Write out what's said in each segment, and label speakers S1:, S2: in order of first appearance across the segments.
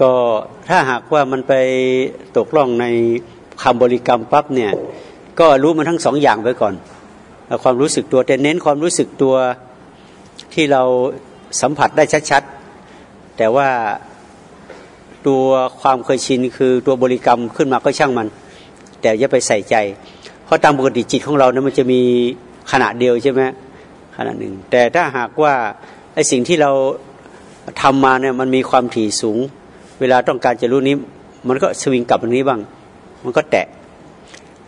S1: ก็ถ้าหากว่ามันไปตกล่องในคำบริกรรมปั๊บเนี่ย ก็รู้มันทั้งสองอย่างไปก่อน ความรู้สึกตัวแต่เน้นความรู้สึกตัวที่เราสัมผัสได้ชัดๆ แต่ว่าตัวความเคยชินคือตัวบริกรรมขึ้นมาก็ช่างมัน แต่อย่าไปใส่ใจ เพราะตามปกติจิตของเรานะมันจะมีขณะเดียวใช่ไหมขณะหนึ่ง แต่ถ้าหากว่าไอ้สิ่งที่เราทำมาเนี่ยมันมีความถี่สูง เวลาต้องการจะรู้นี้ มันก็สวิงกลับตรงนี้บ้าง มันก็แตะ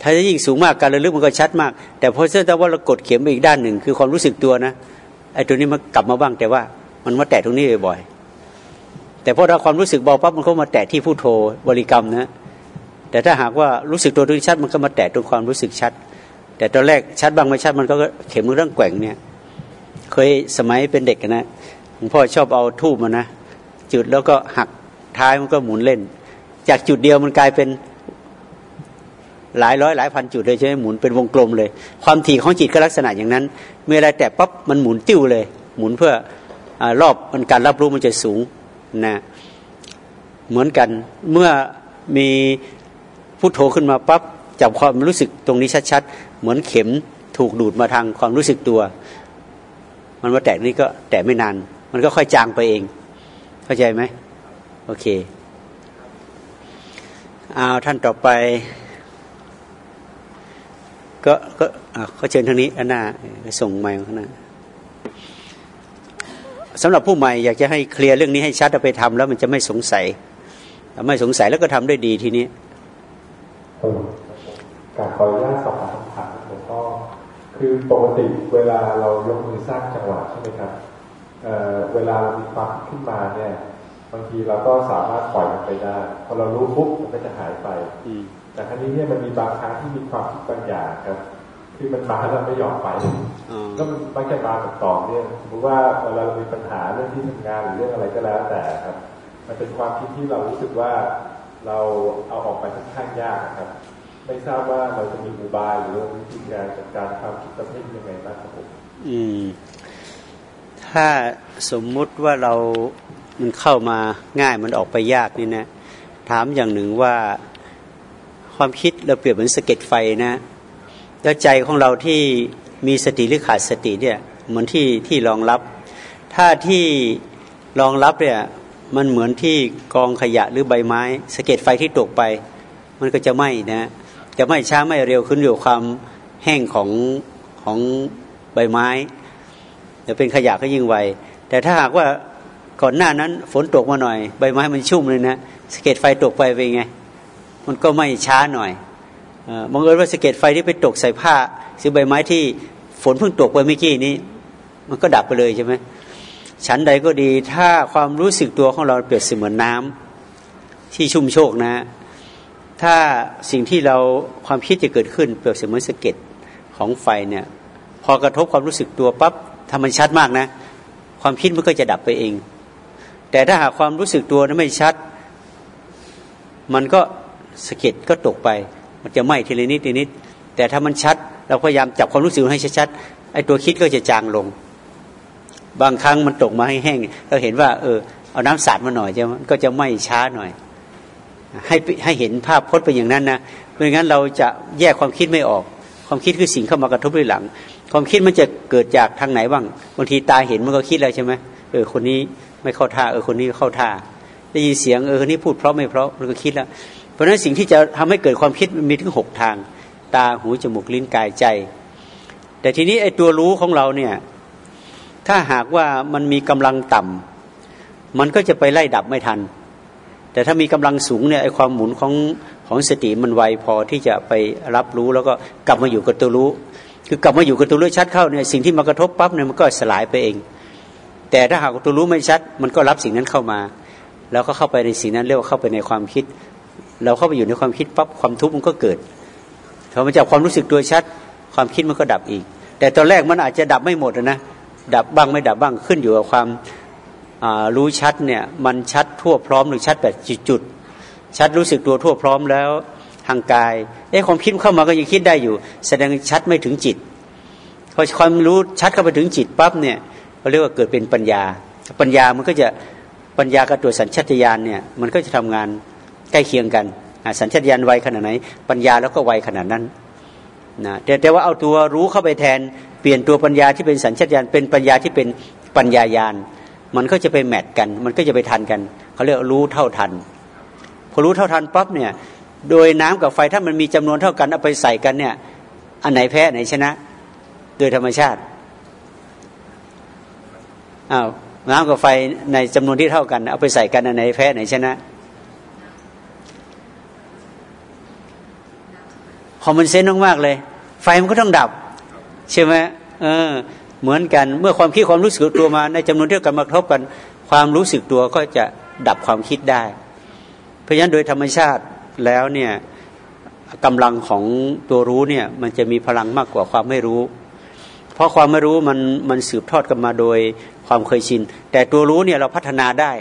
S1: ถ้าจะยิ่งสูงมากการระลึกมันก็ชัดมาก แต่พอเชื่อว่าเรากดเข็มไปอีกด้านหนึ่ง คือความรู้สึกตัวนะไอ้ตัวนี้มันกลับมาบ้างแต่ว่า มันมาแตะตรงนี้บ่อยๆแต่พอเราความรู้สึกเบาปั๊บมันก็มาแตะที่ผู้โทบริกรรมนะ แต่ถ้าหากว่ารู้สึกตัวตรงชัด มันก็มาแตะตรงความรู้สึกชัด แต่ตอนแรกชัดบ้างไม่ชัดมันก็เข็มมันเรื่องแกว่งเนี่ยเคยสมัยเป็นเด็กนะหลวงพ่อชอบเอาทูบมานะจุดแล้วก็หัก ท้ายมันก็หมุนเล่น จากจุดเดียวมันกลายเป็นหลายร้อยหลายพันจุดเลยใช่ไหมหมุนเป็นวงกลมเลย ความถี่ของจิตก็ลักษณะอย่างนั้น เมื่อไรแต่ปั๊บมันหมุนติ้วเลย หมุนเพื่ออรอบมันการรับรู้มันจะสูงนะเหมือนกันเมื่อมีพุทโธขึ้นมาปั๊บจับความรู้สึกตรงนี้ชัดๆ เหมือนเข็มถูกดูดมาทางความรู้สึกตัว มันมาแตะนี่ก็แตะไม่นาน มันก็ค่อยจางไปเอง เข้าใจไหม โอเค เอาท่านต่อไป ก็ก็เขาเชิญทางนี้อันหน่าส่งไมค์ข้างหน้าสำหรับผู้ใหม่อยากจะให้เคลียร์เรื่องนี้ให้ชัดไปทำแล้วมันจะไม่สงสัยไม่สงสัยแล้วก็ทำได้ดีทีนี้
S2: การขออนุญาตสอบถามคำถามหลวงพ่อคือปกติเวลาเรายกมือสร้างจังหวะใช่ไหมครับเเวลาเรามีความขึ้นมาเนี่ย บางทีเราก็สามารถปล่อยมันไปได้พอเรารู้ปุ๊บมันก็จะหายไปแต่ครั้นี้เนี่ยมันมีบางครั้งที่มีความคิดบางอย่างครับคือมันมาแล้วไม่ยอมไปก็มันมักจะมาต่อเนี่ยสมมติว่าเวลาเรามีปัญหาเรื่องที่ทำงานหรือเรื่องอะไรก็แล้วแต่ครับ มันเป็นความคิดที่เรารู้สึกว่าเราเอาออกไปค่อนข้างยากครับ ไม่ทราบว่าเราจะมีอุบายหรือวิธีการจัดการความคิดประเภทยังไงบ้างครับผม
S1: อืมถ้าสมมุติว่าเรา มันเข้ามาง่ายมันออกไปยากนี่นะ ถามอย่างหนึ่งว่าความคิดเราเปรียบเหมือนสะเก็ดไฟนะ แล้วใจของเราที่มีสติหรือขาดสติเนี่ยเหมือนที่ที่รองรับ ถ้าที่รองรับเนี่ยมันเหมือนที่กองขยะหรือใบไม้สะเก็ดไฟที่ตกไป มันก็จะไหม้นะจะไหม้ช้าไม่เร็วขึ้นอยู่ความแห้งของของใบไม้จะเป็นขยะก็ยิ่งไวแต่ถ้าหากว่า ก่อนหน้านั้น ฝนตกมาหน่อย ใบไม้มันชุ่มเลยนะสะเก็ดไฟตกไปเป็นไง มันก็ไม่ช้าหน่อยมองเอิญว่าสะเก็ดไฟที่ไปตกใส่ผ้าซื้อใบไม้ที่ฝนเพิ่งตกไปเมื่อกี้นี้ มันก็ดับไปเลยใช่ไหมฉันใดก็ดีถ้าความรู้สึกตัวของเราเปรียบเสมือนน้ำที่ชุ่มโชกนะ ถ้าสิ่งที่เราความคิดจะเกิดขึ้นเปรียบเสมือนสะเก็ดของไฟเนี่ย พอกระทบความรู้สึกตัวปั๊บถ้ามันชัดมากนะ ความคิดมันก็จะดับไปเอง แต่ถ้าหากความรู้สึกตัวนั้นไม่ชัด มันก็สะเก็ดก็ตกไป มันจะไหม้ทีละนิดทีนิด แต่ถ้ามันชัด เราพยายามจับความรู้สึกให้ชัดๆไอ้ตัวคิดก็จะจางลง บางครั้งมันตกมาให้แห้งเราเห็นว่า เออเอาน้ำสาดมาหน่อยจะก็จะไหม้ช้าหน่อย ให้ให้เห็นภาพพจน์เป็นอย่างนั้นนะไม่งั้นเราจะแยกความคิดไม่ออก ความคิดคือสิ่งเข้ามากระทบด้วยหลัง ความคิดมันจะเกิดจากทางไหนบ้างบางทีตาเห็นมันก็คิดแล้วใช่ไหมเออคนนี้ ไม่เข้าท่าเออคนนี้เข้าท่าได้ยินเสียงเออคนนี้พูดเพราะไม่เพราะมันก็คิดแล้ว เพราะฉะนั้นสิ่งที่จะทำให้เกิดความคิดมันมีถึงหกทาง ตาหูจมูกลิ้นกายใจ แต่ทีนี้ไอ้ตัวรู้ของเราเนี่ยถ้าหากว่ามันมีกำลังต่ำมันก็จะไปไล่ดับไม่ทัน แต่ถ้ามีกำลังสูงเนี่ยไอ้ความหมุนของของสติมันไวพอที่จะไปรับรู้แล้วก็กลับมาอยู่กับตัวรู้ คือกลับมาอยู่กับตัวรู้ชัดเข้าเนี่ยสิ่งที่มากระทบปั๊บเนี่ยมันก็สลายไปเอง แต่ถ้าหากตัวรู้ไม่ชัด มันก็รับสิ่งนั้นเข้ามา แล้วก็เข้าไปในสิ่งนั้นเรียกว่าเข้าไปในความคิด เราเข้าไปอยู่ในความคิดปั๊บความทุกข์มันก็เกิดพอมันจากความรู้สึกตัวชัด ความคิดมันก็ดับอีก แต่ตอนแรกมันอาจจะดับไม่หมดนะดับบ้างไม่ดับบ้างขึ้นอยู่กับความรู้ชัดเนี่ยมันชัดทั่วพร้อมหรือชัดแบบจุดๆชัดรู้สึกตัวทั่วพร้อมแล้วทางกายเอ๊ะความคิดเข้ามาก็ยังคิดได้อยู่ แสดงชัดไม่ถึงจิตพอความรู้ชัดเข้าไปถึงจิตปั๊บเนี่ย เราเรียกว่าเกิดเป็นปัญญา ปัญญามันก็จะปัญญากับตัวสัญชาตญาณเนี่ยมันก็จะทำงานใกล้เคียงกันสัญชาตญาณไวขนาดไหน ปัญญาแล้วก็ไวขนาดนั้นนะแต่แต่ว่าเอาตัวรู้เข้าไปแทนเปลี่ยนตัวปัญญาที่เป็นสัญชาตญาณเป็นปัญญาที่เป็นปัญญายาณมันก็จะไปแมทกัน มันก็จะไปทันกันเขาเรียกรู้เท่าทัน พอรู้เท่าทันปั๊บเนี่ยโดยน้ำกับไฟถ้ามันมีจำนวนเท่ากันเอาไปใส่กันเนี่ยอันไหนแพ้ไหนชนะ โดยธรรมชาติ อ้าวน้ำกับไฟในจำนวนที่เท่ากัน เอาไปใส่กันอันไหนแพ้ไหนชนะคอมมอนเซนมากๆเลย ไฟมันก็ต้องดับ ใช่ไหมเออ เหมือนกันเมื่อความคิดความรู้สึกตัวมา ในจำนวนเท่ากันมากทบกัน ความรู้สึกตัวก็จะดับความคิดได้ เพราะฉะนั้นโดยธรรมชาติแล้วเนี่ยกำลังของตัวรู้เนี่ย มันจะมีพลังมากกว่าความไม่รู้ เพราะความไม่รู้มันมันสืบทอดกันมาโดยความเคยชิน แต่ตัวรู้เนี่ยเราพัฒนาได้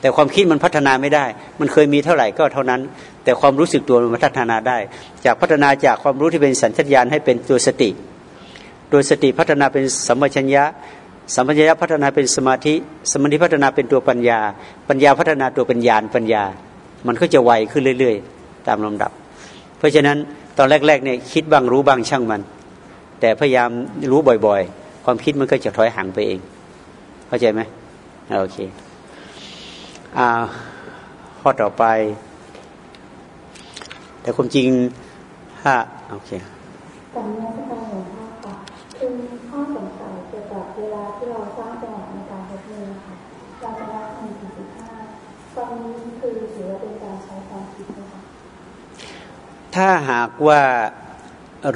S1: แต่ความคิดมันพัฒนาไม่ได้ มันเคยมีเท่าไหร่ก็เท่านั้น แต่ความรู้สึกตัวมันพัฒนาได้ จากพัฒนาจากความรู้ที่เป็นสัญชาตญาณให้เป็นตัวสติโดยสติพัฒนาเป็นสัมปชัญญะสัมปชัญญะพัฒนาเป็นสมาธิ สมาธิพัฒนาเป็นตัวปัญญา ปัญญาพัฒนาตัวเป็นญาณปัญญา มันก็จะไวขึ้นเรื่อย ๆ ตามลำดับ เพราะฉะนั้นตอนแรกๆเนี่ยคิดบ้างรู้บ้างช่างมัน แต่พยายามรู้บ่อย ๆ ความคิดมันก็จะถอยห่างไปเอง เข้าใจไหมโอเคอ่าข้อต่อไป แต่ความจริงถ้าโอเค
S3: กานี้จะการหลวงพ่อค่ะคือข้อสงสัยเกี่ยวกับเวลาที่เราสร้างจังหวะในการยกมือค่ะเราจะนับหนึ่งถึงสิบห้าตอนนี้คือถือว่าเป็นการใช้ความคิดไหมคะ
S1: ถ้าหากว่า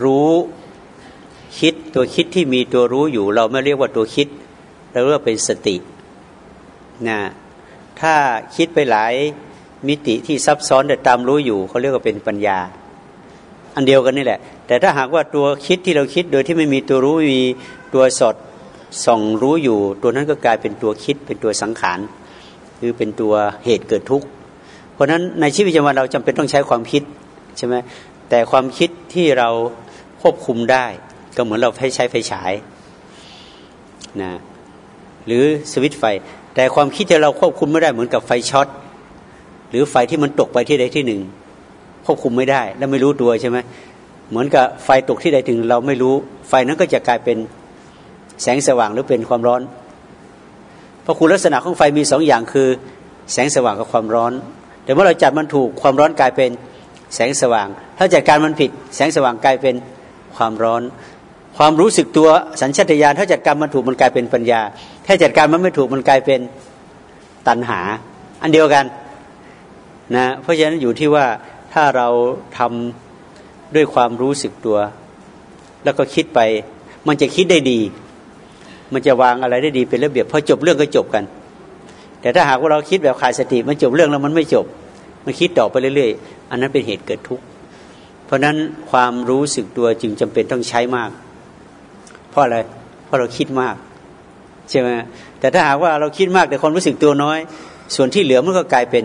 S1: รู้ คิดตัวคิดที่มีตัวรู้อยู่ เราไม่เรียกว่าตัวคิดเราเรียกเป็นสตินะถ้าคิดไปหลายมิติที่ซับซ้อนแต่ตามรู้อยู่เขาเรียกว่าเป็นปัญญา อันเดียวกันนี่แหละ แต่ถ้าหากว่าตัวคิดที่เราคิดโดยที่ไม่มีตัวรู้มีตัวสดส่องรู้อยู่ ตัวนั้นก็กลายเป็นตัวคิดเป็นตัวสังขารคือเป็นตัวเหตุเกิดทุกข์เพราะฉะนั้นในชีวิตประจำวันเราจำเป็นต้องใช้ความคิดใช่ไหมแต่ความคิดที่เราควบคุมได้ ก็เหมือนเราให้ใช้ไฟฉายนะหรือสวิตไฟ แต่ความคิดที่เราควบคุมไม่ได้เหมือนกับไฟช็อตหรือไฟที่มันตกไปที่ใดที่หนึ่ง ควบคุมไม่ได้ และไม่รู้ตัวใช่ไหมเหมือนกับไฟตกที่ใดถึงเราไม่รู้ ไฟนั้นก็จะกลายเป็นแสงสว่างหรือเป็นความร้อน เพราะคุณลักษณะของไฟมีสองอย่างคือ แสงสว่างกับความร้อน แต่เมื่อเราจัดมันถูกความร้อนกลายเป็นแสงสว่าง ถ้าจัดการมันผิด แสงสว่างกลายเป็นความร้อน ความรู้สึกตัวสัญชาตญาณถ้าจัดการมันถูกมันกลายเป็นปัญญา ถ้าจัดการมันไม่ถูกมันกลายเป็นตัณหา อันเดียวกันนะเพราะฉะนั้นอยู่ที่ว่าถ้าเราทำด้วยความรู้สึกตัว แล้วก็คิดไป มันจะคิดได้ดี มันจะวางอะไรได้ดีเป็นระเบียบพอจบเรื่องก็จบกัน แต่ถ้าหากว่าเราคิดแบบขาดสติมันจบเรื่องแล้วมันไม่จบ มันคิดต่อไปเรื่อยๆ อันนั้นเป็นเหตุเกิดทุกข์เพราะนั้นความรู้สึกตัวจึงจำเป็นต้องใช้มาก ราะอะไร เพราะเราคิดมากใช่ไหมแต่ถ้าหากว่าเราคิดมากแต่ความรู้สึกตัวน้อย ส่วนที่เหลือมันก็กลายเป็น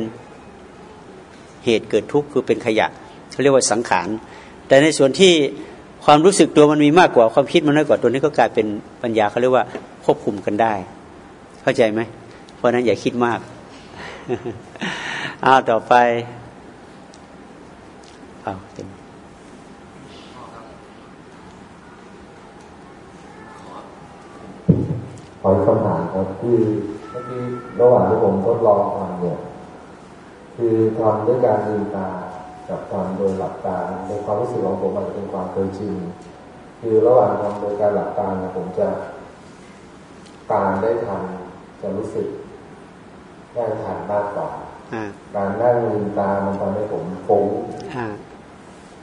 S1: เหตุเกิดทุกข์คือเป็นขยะเขาเรียกว่าสังขาร แต่ในส่วนที่ความรู้สึกตัวมันมีมากกว่าความคิดมันน้อยกว่าตัวนี้ก็กลายเป็นปัญญาเขาเรียกว่าควบคุมกันได้ เข้าใจไหมเพราะนั้นอย่าคิดมากอ้าวต่อไปอ้าวเต็ม
S2: ขอคำถามครับคือเมื่อกี้ระหว่างที่ผมทดลองทำเนี่ย คือทำด้วยการลืมตากับทำโดยหลับตาในความรู้สึกของผมมันเป็นความเคยชินคือระหว่างทำโดยการหลับตาผมจะตามได้ทันจะรู้สึกได้ทันมากกว่าการนั่งลืมตามันทำให้ผมฟุ้ง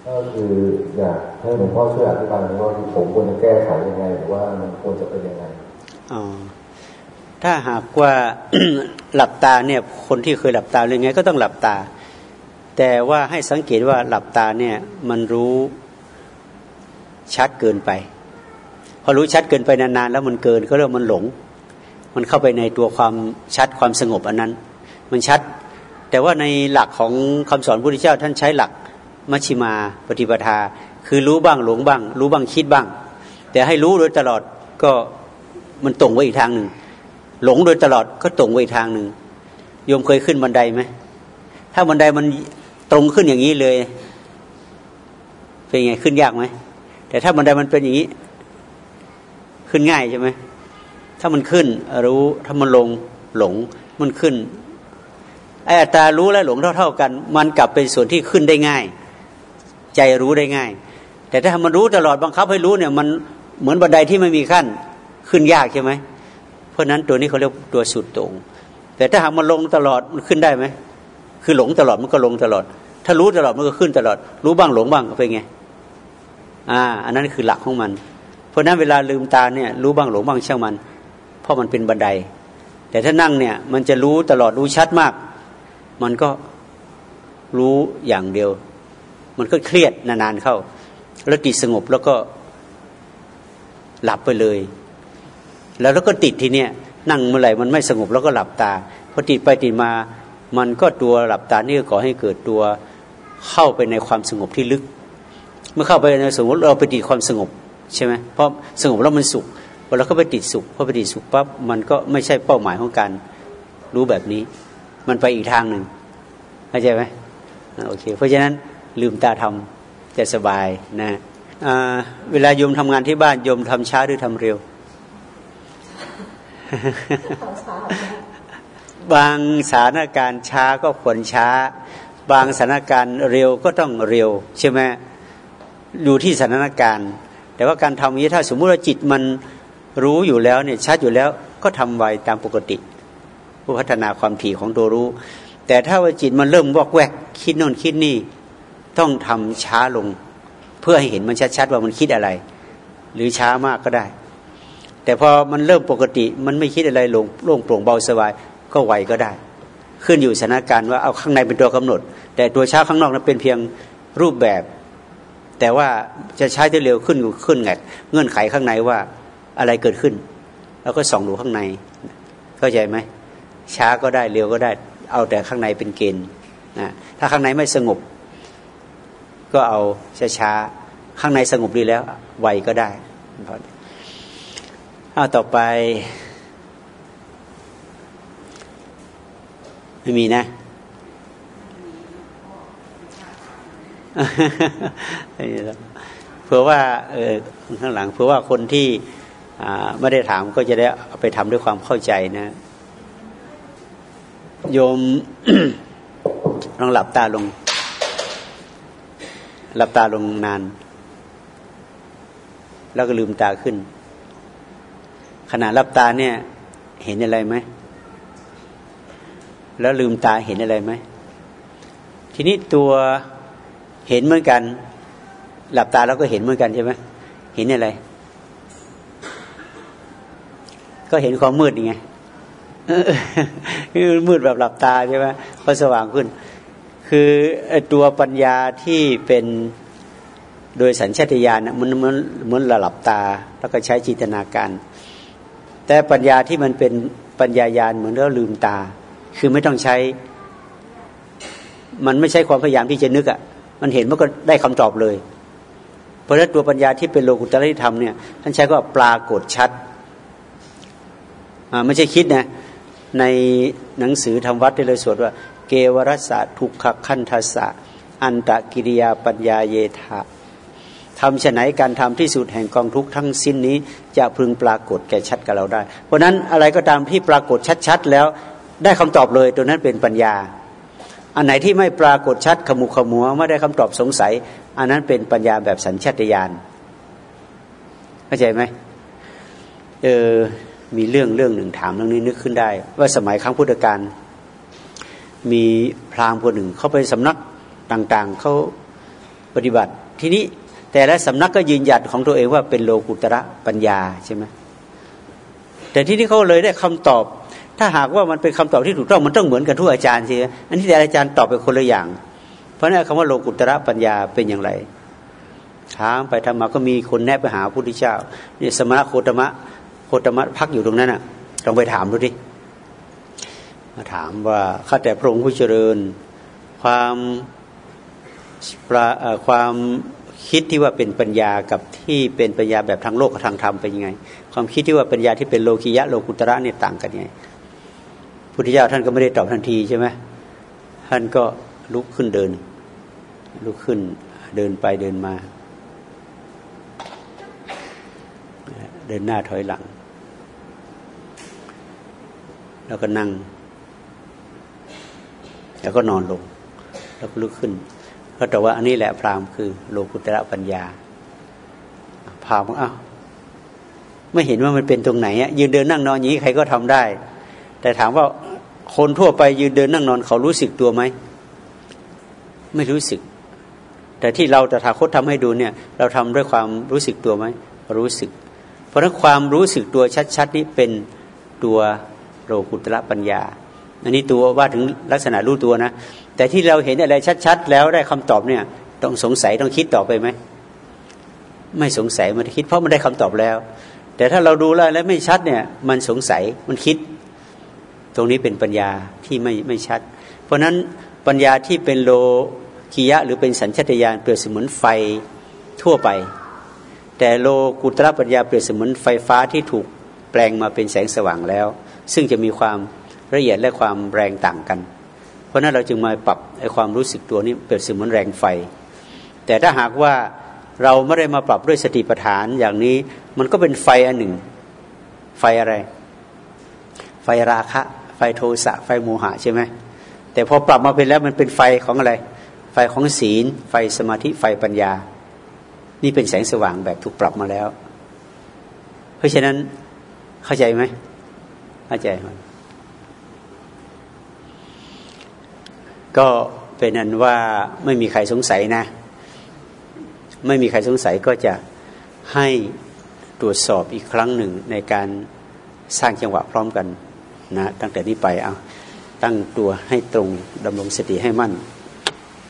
S2: ก็คืออยากให้หลวงพ่อช่วยอธิบายว่าผมควรจะแก้ไขยังไง หรือว่ามันควรจะเป็นยังไง
S1: อ๋อถ้าหากว่าหลับตาเนี่ย คนที่เคยหลับตาหรือไงก็ต้องหลับตา แต่ว่าให้สังเกตว่าหลับตาเนี่ย มันรู้ชัดเกินไป พอรู้ชัดเกินไปนานๆแล้วมันเกินก็เรียกมันหลง มันเข้าไปในตัวความชัดความสงบอันนั้น มันชัด แต่ว่าในหลักของคำสอนพระพุทธเจ้า ท่านใช้หลักมัชชิมาปฏิปทา คือรู้บ้างหลงบ้าง รู้บ้างคิดบ้าง แต่ให้รู้โดยตลอดก็ มันตรงไว้อีกทางหนึ่งหลงโดยตลอดก็ตรงไว้ทางหนึ่งโยมเคยขึ้นบันไดไหมถ้าบันไดมันตรงขึ้นอย่างนี้เลย เป็นไงขึ้นยากไหมแต่ถ้าบันไดมันเป็นอย่างนี้ ขึ้นง่ายใช่ไหมถ้ามันขึ้น รู้ถ้ามันลงหลงมันขึ้นไอ้อัตรารู้และหลงเท่า ๆ กัน มันกลับเป็นส่วนที่ขึ้นได้ง่าย ใจรู้ได้ง่าย แต่ถ้ามันรู้ตลอดบังคับให้รู้เนี่ย มันเหมือนบันไดที่ไม่มีขั้น ขึ้นยากใช่ไหมเพราะนั้นตัวนี้เขาเรียกตัวสุดตรงแต่ถ้าหากมันลงตลอดมันขึ้นได้ไหมคือหลงตลอดมันก็ลงตลอด ถ้ารู้ตลอดมันก็ขึ้นตลอด รู้บ้างหลงบ้างเป็นไงอ่า อันนั้นคือหลักของมัน เพราะนั้นเวลาลืมตาเนี่ย รู้บ้างหลงบ้างเช่ามัน เพราะมันเป็นบันได แต่ถ้านั่งเนี่ย มันจะรู้ตลอดรู้ชัดมาก มันก็รู้อย่างเดียว มันก็เครียดนานๆเข้า แล้วจิตสงบแล้วก็หลับไปเลย แล้วแล้วก็ติดทีเนี้ยนั่งเมื่อไหร่มันไม่สงบแล้วก็หลับตาพอติดไปติดมา มันก็ตัวหลับตานี่ก็ก่อให้เกิดตัวเข้าไปในความสงบที่ลึก เมื่อเข้าไปในสมมติเราไปติดความสงบใช่ไหมเพราะสงบแล้วมันสุขพอเราก็ไปติดสุขพอไปติดสุขปั๊บมันก็ไม่ใช่เป้าหมายของการรู้แบบนี้ มันไปอีกทางหนึ่งเข้าใจไหมโอเค เพราะฉะนั้นลืมตาทำจะสบายนะเวลาโยมทำงานที่บ้านโยมทำช้าหรือทำเร็ว บางสถานการณ์ช้าก็ควรช้า บางสถานการณ์เร็วก็ต้องเร็ว ใช่ไหมอยู่ที่สถานการณ์ แต่ว่าการทำนี้ถ้าสมมุติว่าจิตมันรู้อยู่แล้วเนี่ยชัดอยู่แล้วก็ทำไวตามปกติผู้พัฒนาความถี่ของตัวรู้ แต่ถ้าว่าจิตมันเริ่มวอกแวก คิดโน่นคิดนี่ต้องทำช้าลง เพื่อให้เห็นมันชัดๆว่ามันคิดอะไร หรือช้ามากก็ได้ แต่พอมันเริ่มปกติมันไม่คิดอะไรลงโล่งโปร่งเบาสบายก็ไหวก็ได้ ขึ้นอยู่สถานการณ์ว่าเอาข้างในเป็นตัวกำหนด แต่ตัวช้าข้างนอกนั้นเป็นเพียงรูปแบบ แต่ว่าจะใช้ได้เร็วขึ้นขึ้นไงเงื่อนไขข้างในว่าอะไรเกิดขึ้นแล้วก็ส่องดูข้างใน เข้าใจไหมช้าก็ได้เร็วก็ได้ เอาแต่ข้างในเป็นเกณฑ์นะถ้าข้างในไม่สงบ ก็เอาช้าๆข้างในสงบดีแล้วไวก็ได้ เอาต่อไป ไม่มีนะเพื่อว่าเออข้างหลังเพื่อว่าคนที่ไม่ได้ถามก็จะได้ไปทำด้วยความเข้าใจนะ โยมลองหลับตาลง หลับตาลงนาน แล้วก็ลืมตาขึ้น ขณะรับตาเนี่ย เห็นอะไรไหม แล้วลืมตาเห็นอะไรไหม ทีนี้ตัวเห็นเหมือนกัน หลับตาแล้วก็เห็นเหมือนกันใช่ไหมเห็นอะไร ก็เห็นความมืดไงมืดแบบหลับตาใช่ไหมก็สว่างขึ้น คือตัวปัญญาที่เป็นโดยสัญชาตญาณมันเหมือนเหมือนหลับตา แล้วก็ใช้จินตนาการ แต่ปัญญาที่มันเป็นปัญญายาณเหมือนเราลืมตา คือไม่ต้องใช้ มันไม่ใช่ความพยายามที่จะนึกอะ่ะ มันเห็นมันก็ได้คำตอบเลย เพราะฉะนั้นตัวปัญญาที่เป็นโลกุตระธรรมเนี่ยท่านใช้ก็ปรากฏชัดอ่าไม่ใช่คิดนะในหนังสือธรรมวัดได้เลยสวดว่า เกวรสะทุกขคันทัสสะ อันตะกิริยาปัญญาเยธา ทำฉไหนการทำที่สุดแห่งกองทุกทั้งสิ้นนี้ จะพึงปรากฏแก่ชัดกับเราได้ เพราะนั้นอะไรก็ตามที่ปรากฏชัดๆแล้วได้คำตอบเลยตัวนั้นเป็นปัญญา อันไหนที่ไม่ปรากฏชัดขมุขมัวไม่ได้คำตอบสงสัย อันนั้นเป็นปัญญาแบบสัญชาตญาณเข้าใจไหมเออมีเรื่องเรื่องหนึ่งถามเรื่องนี้นึกขึ้นได้ ว่าสมัยครั้งพุทธกาลมีพราหมณ์คนหนึ่ง เข้าไปสำนักต่าง ๆเขาปฏิบัติ ทีนี้ แต่และสำนักก็ยืนยัดของตัวเองว่าเป็นโลกุตระปัญญาใช่ไหมแต่ที่นี่เขาเลยได้คำตอบ ถ้าหากว่ามันเป็นคำตอบที่ถูกต้องมันต้องเหมือนกันทุกอาจารย์ใช่ไหมอันนี้แต่อาจารย์ตอบไปคนละอย่าง เพราะนั้นคำว่าโลกุตระปัญญาเป็นอย่างไรถามไปทำมาก็มีคนแนะไปหาพระพุทธเจ้าเนี่ยสมณะโคตมะโคตมะพักอยู่ตรงนั้นอะลองไปถามดูดิมาถามว่าข้าแต่พระองค์ผู้เจริญ ความความ คิดที่ว่าเป็นปัญญากับที่เป็นปัญญาแบบทางโลกกับทางธรรมเป็นยังไง ความคิดที่ว่าปัญญาที่เป็นโลกิยะโลกุตระเนี่ยต่างกันยังไงพุทธเจ้าท่านก็ไม่ได้ตอบทันทีใช่ไหมท่านก็ลุกขึ้นเดิน ลุกขึ้นเดินไปเดินมา เดินหน้าถอยหลัง แล้วก็นั่ง แล้วก็นอนลง แล้วก็ลุกขึ้น ก็แต่ว่าอันนี้แหละพราหมณ์คือโลกุตระปัญญา พราหมณ์อ้าวไม่เห็นว่ามันเป็นตรงไหนอะยืนเดินนั่งนอนอย่างนี้ใครก็ทำได้ แต่ถามว่าคนทั่วไปยืนเดินนั่งนอนเขารู้สึกตัวไหม ไม่รู้สึก แต่ที่เราแต่ถาคตทำให้ดูเนี่ย เราทำด้วยความรู้สึกตัวไหม รู้สึก เพราะนั้นความรู้สึกตัวชัด ๆ นี้เป็นตัวโลกุตระปัญญา อันนี้ตัวว่าถึงลักษณะรู้ตัวนะ แต่ที่เราเห็นอะไรชัด ๆ แล้วได้คำตอบเนี่ย ต้องสงสัยต้องคิดต่อไปไหมไม่สงสัยมันคิดเพราะมันได้คำตอบแล้ว แต่ถ้าเราดูแล้วแล้วไม่ชัดเนี่ย มันสงสัยมันคิด ตรงนี้เป็นปัญญาที่ไม่ไม่ชัด เพราะนั้นปัญญาที่เป็นโลคียะ หรือเป็นสัญชตาตญาณเปรียบเสมือนไฟทั่วไป แต่โลกุตระปัญญาเปรียบเสมือนไฟฟ้าที่ถูกแปลงมาเป็นแสงสว่างแล้ว ซึ่งจะมีความ ละเอียดและความแรงต่างกัน เพราะนั้นเราจึงมาปรับไอ้ความรู้สึกตัวนี้เปรียบเสมือนแรงไฟ แต่ถ้าหากว่าเราไม่ได้มาปรับด้วยสติปัฏฐานอย่างนี้มันก็เป็นไฟอันหนึ่ง ไฟอะไร ไฟราคะ ไฟโทสะ ไฟโมหะใช่ไหมแต่พอปรับมาเป็นแล้วมันเป็นไฟของอะไร ไฟของศีล ไฟสมาธิไฟปัญญา นี่เป็นแสงสว่างแบบถูกปรับมาแล้ว เพราะฉะนั้นเข้าใจไหมเข้าใจไห ก็เป็นนั้นว่าไม่มีใครสงสัยนะ ไม่มีใครสงสัยก็จะให้ตรวจสอบอีกครั้งหนึ่งในการสร้างจังหวะพร้อมกันนะตั้งแต่นี้ไปเอาตั้งตัวให้ตรงดำรงสติให้มั่น